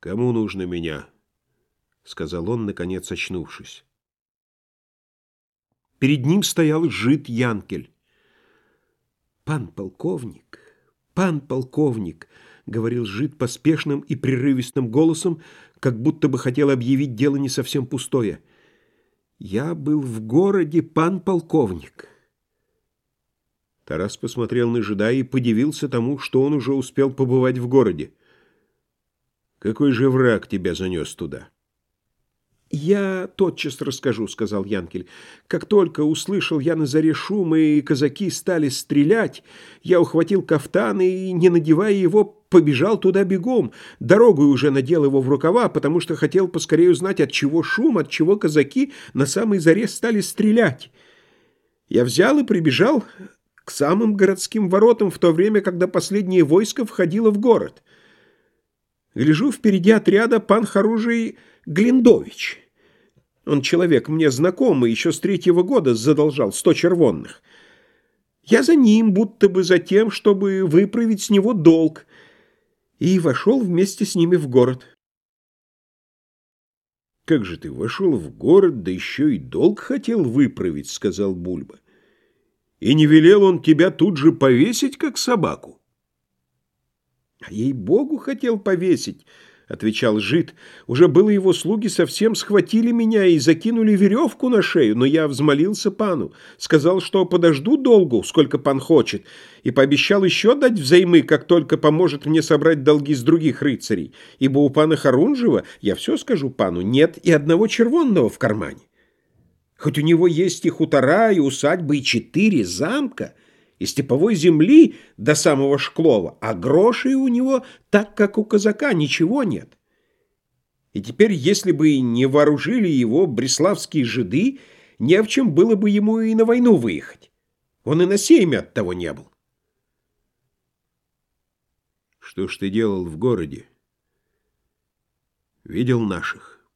«Кому нужно меня?» — сказал он, наконец очнувшись. Перед ним стоял жид Янкель. «Пан полковник, пан полковник!» — говорил жид поспешным и прерывистым голосом, как будто бы хотел объявить дело не совсем пустое. «Я был в городе, пан полковник!» Тарас посмотрел на жида и подивился тому, что он уже успел побывать в городе. Какой же враг тебя занес туда? «Я тотчас расскажу», — сказал Янкель. «Как только услышал я на заре шум, и казаки стали стрелять, я ухватил кафтан и, не надевая его, побежал туда бегом. Дорогой уже надел его в рукава, потому что хотел поскорее узнать, от чего шум, от чего казаки на самой заре стали стрелять. Я взял и прибежал к самым городским воротам в то время, когда последнее войско входило в город». Гляжу, впереди отряда пан Харужий Глиндович. Он человек мне знакомый, еще с третьего года задолжал сто червонных. Я за ним, будто бы за тем, чтобы выправить с него долг, и вошел вместе с ними в город. «Как же ты вошел в город, да еще и долг хотел выправить», — сказал Бульба. «И не велел он тебя тут же повесить, как собаку?» А ей-богу хотел повесить, — отвечал жид. Уже было его слуги совсем схватили меня и закинули веревку на шею, но я взмолился пану, сказал, что подожду долгу, сколько пан хочет, и пообещал еще дать взаймы, как только поможет мне собрать долги с других рыцарей, ибо у пана Харунжева, я все скажу пану, нет и одного червонного в кармане. Хоть у него есть и хутора, и усадьбы, и четыре замка — и степовой земли до самого Шклова, а грошей у него, так как у казака, ничего нет. И теперь, если бы не вооружили его бреславские жиды, не в чем было бы ему и на войну выехать. Он и на сейме от того не был. Что ж ты делал в городе? Видел наших?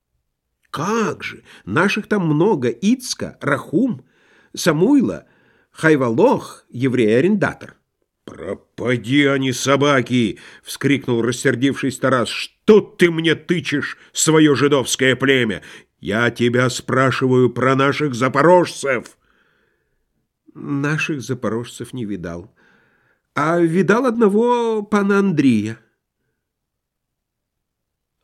Как же! Наших там много. Ицка, Рахум, Самуйла — Хайвалох, еврей-арендатор. «Пропади они, собаки!» — вскрикнул рассердившись Тарас. «Что ты мне тычешь, свое жидовское племя? Я тебя спрашиваю про наших запорожцев!» «Наших запорожцев не видал, а видал одного пана Андрея».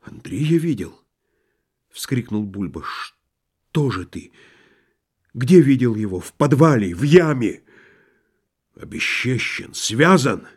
«Андрея видел?» — вскрикнул Бульба. «Что же ты?» Где видел его? В подвале, в яме. Обесчещен, связан.